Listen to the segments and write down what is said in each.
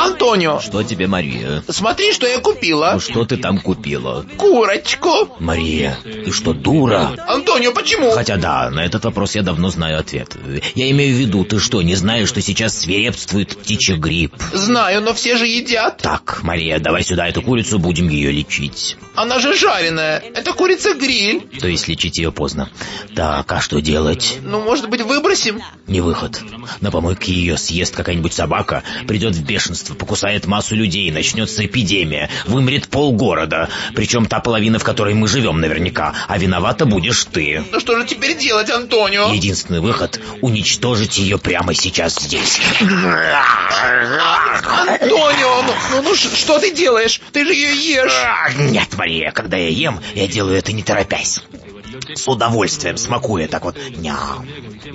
Антонио, Что тебе, Мария? смотри, что я купила. Ну что ты там купила? Курочку. Мария, ты что, дура? Антонио, почему? Хотя да, на этот вопрос я давно знаю ответ. Я имею в виду, ты что, не знаешь, что сейчас свирепствует птичий грипп? Знаю, но все же едят. Так, Мария, давай сюда эту курицу, будем ее лечить. Она же жареная. Это курица-гриль. То есть лечить ее поздно. Так, а что делать? Ну, может быть, выбросим? Не выход. На помойке ее съест какая-нибудь собака, придет в бешенство, покусает массу людей, начнется эпидемия, вымрет полгорода. Причем та половина, в которой мы живем наверняка, а виновата будешь ты. Ну что же теперь делать, Антонио? Единственный выход — уничтожить ее прямо сейчас здесь. Антонио, ну, ну, ну, что ты делаешь? Ты же ее ешь. Нет, Мария, когда я ем, я делаю это не торопясь. С удовольствием смакуя так вот ням,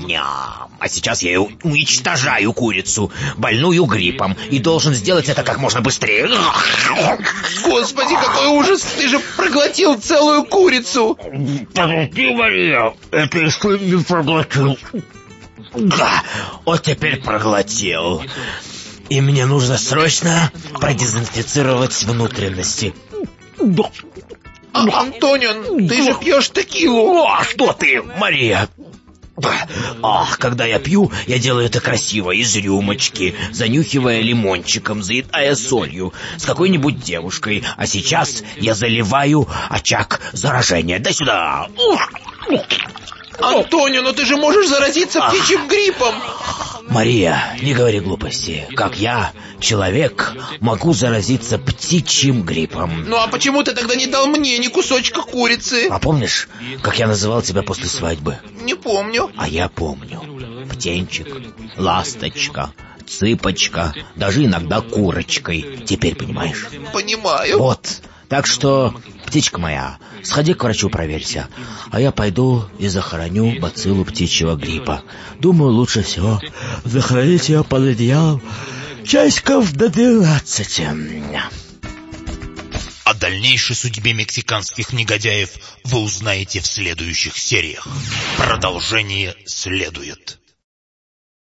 ням. А сейчас я уничтожаю курицу, больную гриппом, и должен сделать это как можно быстрее. Господи, какой ужас! Ты же проглотил целую курицу. Подожди, Мария, это еще не проглотил. Да, вот теперь проглотил. И мне нужно срочно продезинфицировать внутренности. А, Антонио, ты же пьешь текилу. О, что ты, Мария? Ах, когда я пью, я делаю это красиво, из рюмочки, занюхивая лимончиком, заедая солью, с какой-нибудь девушкой. А сейчас я заливаю очаг заражения. Дай сюда. Антонио, ну ты же можешь заразиться птичьим гриппом. Мария, не говори глупости. Как я, человек, могу заразиться птичьим гриппом. Ну а почему ты тогда не дал мне ни кусочка курицы? А помнишь, как я называл тебя после свадьбы? Не помню. А я помню. Птенчик, ласточка, цыпочка, даже иногда курочкой. Теперь понимаешь? Понимаю. Вот. Так что, птичка моя, сходи к врачу, проверься. А я пойду и захороню бациллу птичьего гриппа. Думаю, лучше всего захоронить ее под одеялом часиков до двенадцати. О дальнейшей судьбе мексиканских негодяев вы узнаете в следующих сериях. Продолжение следует.